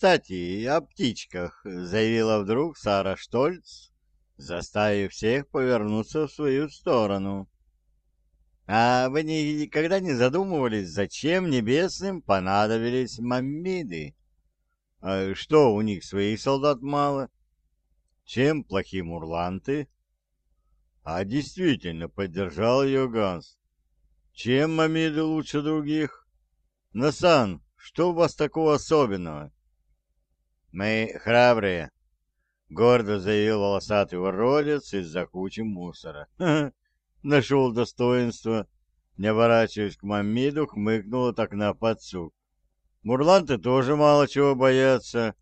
кстати, о птичках», — заявила вдруг Сара Штольц, заставив всех повернуться в свою сторону. «А вы никогда не задумывались, зачем небесным понадобились маммиды? А что, у них своих солдат мало? Чем плохи мурланты?» А действительно, поддержал ее Ганс. Чем мамиды лучше других? Насан, что у вас такого особенного? Мы храбрые, гордо заявил волосатый уродец из-за кучи мусора. Нашел достоинство. Не оборачиваясь к мамиду, хмыкнула так на подсук. Мурланты тоже мало чего боятся.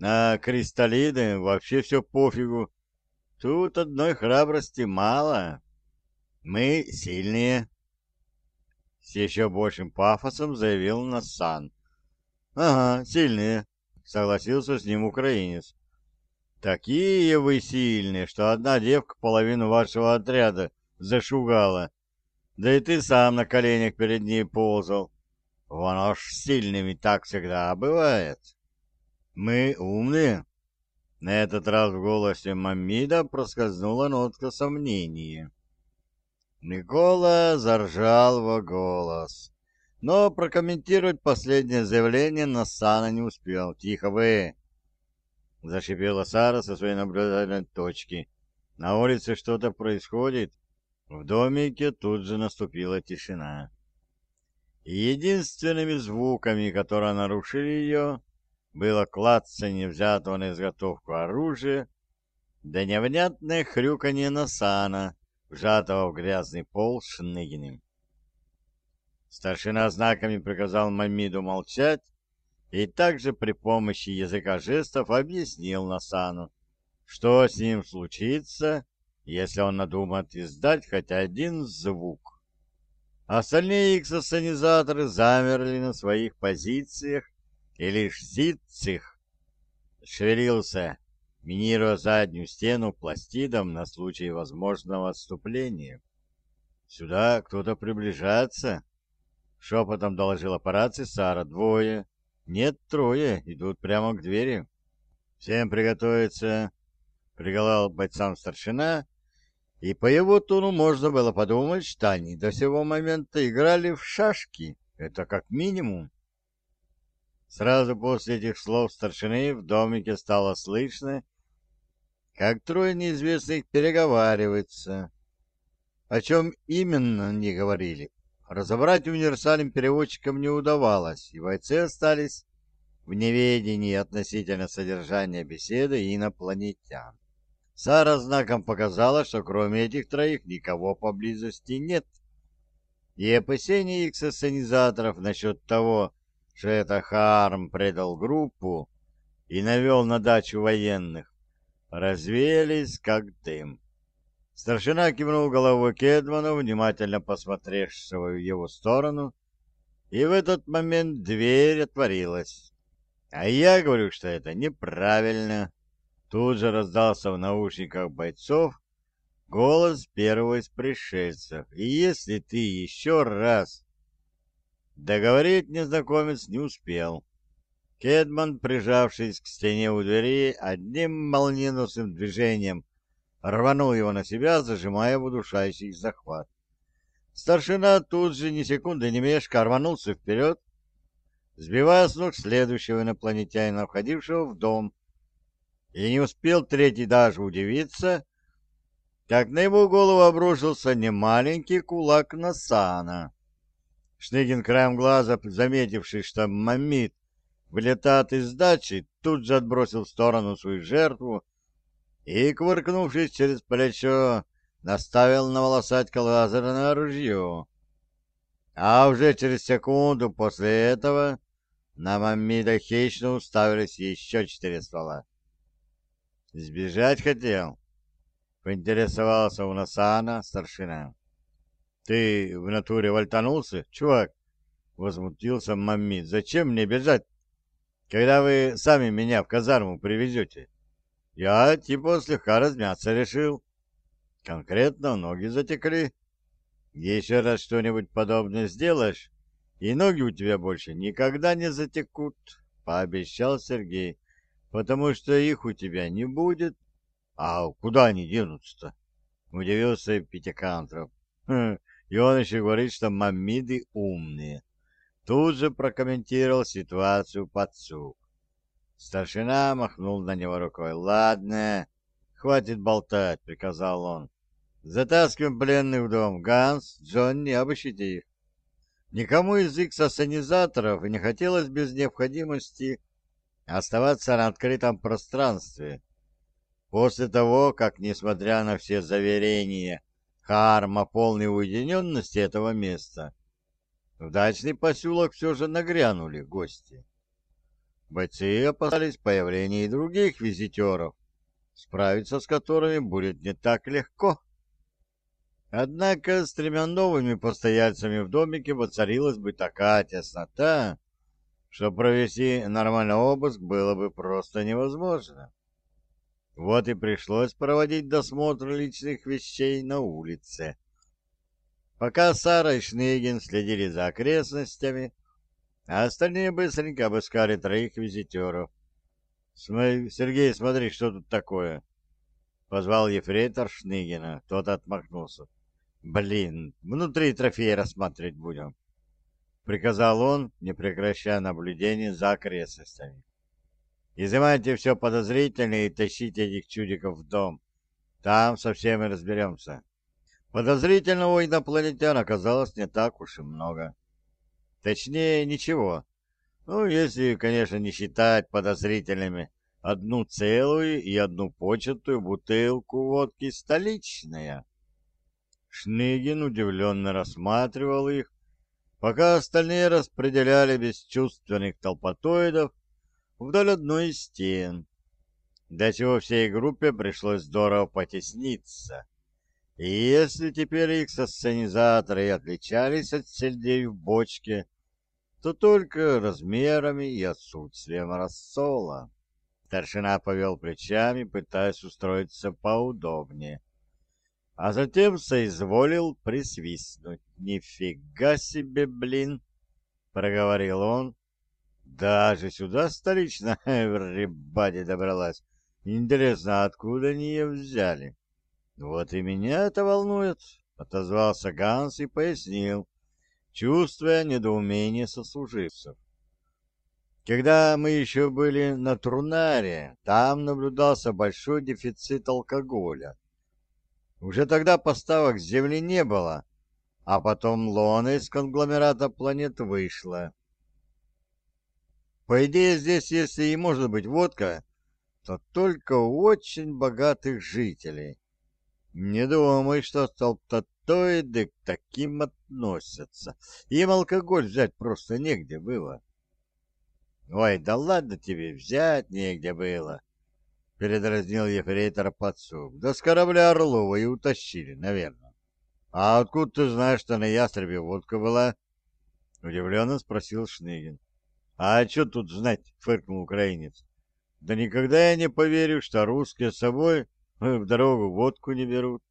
А кристаллиды вообще все пофигу. Тут одной храбрости мало. Мы сильные. С еще большим пафосом заявил Насан. Ага, сильные, согласился с ним украинец. Такие вы сильные, что одна девка половину вашего отряда зашугала. Да и ты сам на коленях перед ней ползал. Вон аж сильными так всегда бывает. Мы умные, на этот раз в голосе Мамида проскользнула нотка сомнения. Никола заржал во голос, но прокомментировать последнее заявление Насана не успел. «Тихо вы!» — зашипела Сара со своей наблюдательной точки. «На улице что-то происходит». В домике тут же наступила тишина. Единственными звуками, которые нарушили ее, было клацанье взятого на изготовку оружия, да невнятное хрюканье Насана, вжатого в грязный пол Шныгиным. Старшина знаками приказал Мамиду молчать и также при помощи языка жестов объяснил Насану, что с ним случится, если он надумает издать хотя один звук. Остальные эксосценизаторы замерли на своих позициях и лишь Зитцих шевелился, минируя заднюю стену пластидом на случай возможного отступления. «Сюда кто-то приближается», — шепотом доложила по рации Сара. «Двое. Нет, трое. Идут прямо к двери. Всем приготовиться», — приголал бойцам старшина, и по его тону можно было подумать, что они до сего момента играли в шашки. Это как минимум. Сразу после этих слов старшины в домике стало слышно, как трое неизвестных переговариваются. О чем именно не говорили, разобрать универсальным переводчикам не удавалось, и бойцы остались в неведении относительно содержания беседы инопланетян. Сара знаком показала, что кроме этих троих никого поблизости нет. И опасения их сценизаторов насчет того, что это Харм предал группу и навел на дачу военных, развеялись как дым. Старшина кивнул головой Кедману, внимательно посмотревшего в его сторону, и в этот момент дверь отворилась. А я говорю, что это неправильно. Тут же раздался в наушниках бойцов голос первого из пришельцев. И если ты еще раз Договорить незнакомец не успел. Кедман, прижавшись к стене у двери, одним молниеносным движением рванул его на себя, зажимая в удушающий захват. Старшина тут же, ни секунды не мешка, рванулся вперед, сбивая с ног следующего инопланетянина, входившего в дом. И не успел третий даже удивиться, как на его голову обрушился немаленький кулак Насана. Шныгин краем глаза, заметивший, что мамит вылетает из дачи, тут же отбросил в сторону свою жертву и, кувыркнувшись через плечо, наставил на волосатька лазерное ружье. А уже через секунду после этого на Мамида хищно уставились еще четыре ствола. «Сбежать хотел?» — поинтересовался у Насана старшина. Ты в натуре вальтанулся, чувак? Возмутился Маммит. Зачем мне бежать, когда вы сами меня в казарму привезете? Я типа слегка размяться решил. Конкретно ноги затекли. Еще раз что-нибудь подобное сделаешь, и ноги у тебя больше никогда не затекут. — пообещал Сергей, — потому что их у тебя не будет. — А куда они денутся-то? — удивился Пятикантров. Хм, и он еще говорит, что мамиды умные. Тут же прокомментировал ситуацию подсук. Старшина махнул на него рукой. «Ладно, хватит болтать», — приказал он. «Затаскиваем пленных в дом. Ганс, Джонни, обыщите их». Никому из икс-ассенизаторов не хотелось без необходимости оставаться на открытом пространстве. После того, как, несмотря на все заверения Харма полной уединенности этого места, в дачный поселок все же нагрянули гости. Бойцы опасались появления и других визитеров, справиться с которыми будет не так легко. Однако с тремя новыми постояльцами в домике воцарилась бы такая теснота, что провести нормальный обыск было бы просто невозможно. Вот и пришлось проводить досмотр личных вещей на улице. Пока Сара и Шнегин следили за окрестностями, а остальные быстренько обыскали троих визитеров. «Сергей, смотри, что тут такое?» Позвал ефрейтор Шныгина. Тот отмахнулся. «Блин, внутри трофеи рассматривать будем», — приказал он, не прекращая наблюдение за окрестностями. «Изымайте все подозрительное и тащите этих чудиков в дом. Там со всеми разберемся». Подозрительного инопланетян оказалось не так уж и много. Точнее, ничего. Ну, если, конечно, не считать подозрительными одну целую и одну початую бутылку водки столичная. Шныгин удивленно рассматривал их, пока остальные распределяли бесчувственных толпотоидов вдоль одной из стен, до чего всей группе пришлось здорово потесниться. И если теперь их сценизаторы и отличались от сельдей в бочке, то только размерами и отсутствием рассола. Старшина повел плечами, пытаясь устроиться поудобнее а затем соизволил присвистнуть. «Нифига себе, блин!» — проговорил он. «Даже сюда столичная рыбади добралась. Интересно, откуда они ее взяли?» «Вот и меня это волнует», — отозвался Ганс и пояснил, чувствуя недоумение сослуживцев. Когда мы еще были на Трунаре, там наблюдался большой дефицит алкоголя. Уже тогда поставок с Земли не было, а потом лона из конгломерата планет вышла. По идее, здесь, если и может быть водка, то только у очень богатых жителей. Не думай, что столптотоиды к таким относятся. Им алкоголь взять просто негде было. Ой, да ладно тебе, взять негде было передразнил ефрейтор подсук. Да с корабля Орлова и утащили, наверное. А откуда ты знаешь, что на ястребе водка была? Удивленно спросил Шныгин. А что тут знать, фыркнул украинец. Да никогда я не поверю, что русские собой в дорогу водку не берут.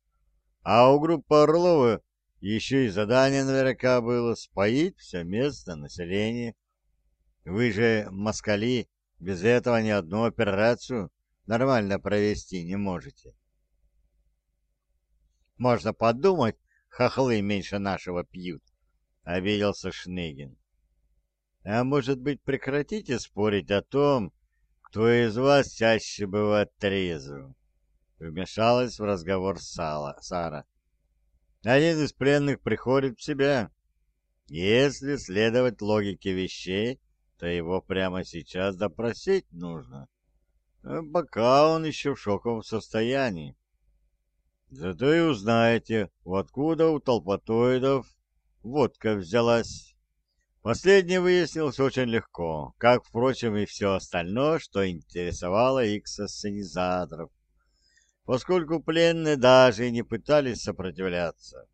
А у группы Орлова еще и задание наверняка было споить все местное население. Вы же, москали, без этого ни одну операцию нормально провести не можете. Можно подумать, хохлы меньше нашего пьют, — обиделся Шныгин. А может быть, прекратите спорить о том, кто из вас чаще бывает трезвым? Вмешалась в разговор Сала, Сара. Один из пленных приходит в себя. Если следовать логике вещей, то его прямо сейчас допросить нужно. — Э, пока он еще в шоковом состоянии. Зато и узнаете, откуда у толпотоидов водка взялась. Последнее выяснилось очень легко, как, впрочем, и все остальное, что интересовало икс-ассенизаторов, поскольку пленные даже не пытались сопротивляться.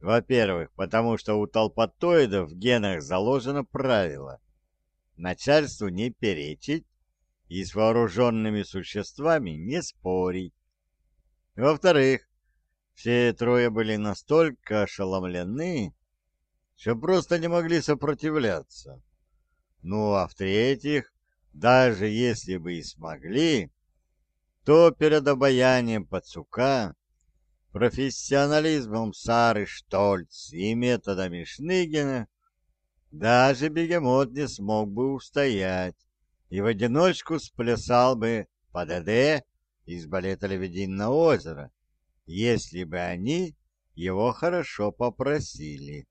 Во-первых, потому что у толпотоидов в генах заложено правило начальству не перечить, и с вооруженными существами не спорить. Во-вторых, все трое были настолько ошеломлены, что просто не могли сопротивляться. Ну а в-третьих, даже если бы и смогли, то перед обаянием Пацука, профессионализмом Сары Штольц и методами Шныгина даже бегемот не смог бы устоять и в одиночку сплясал бы ПДД из балета «Лебединое озеро», если бы они его хорошо попросили.